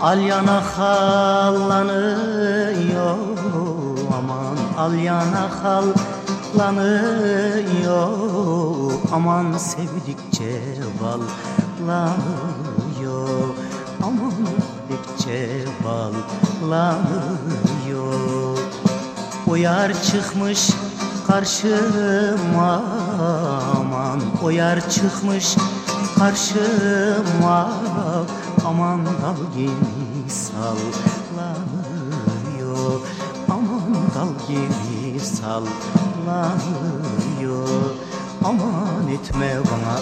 Al yana hallanıyor aman Al yana hallanıyor. Aman Sevdikçe ballanıyor aman Sevdikçe ballanıyor O yar çıkmış karşıma aman O yar çıkmış karşıma Aman dal gibi sallanıyor. Aman dal gibi sallanıyor. Aman etme bana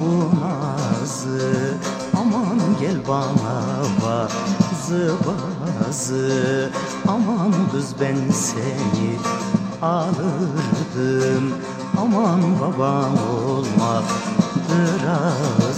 bu nazı. Aman gel bana bazı bazı Aman kız ben seni alırdım. Aman baban olmak razı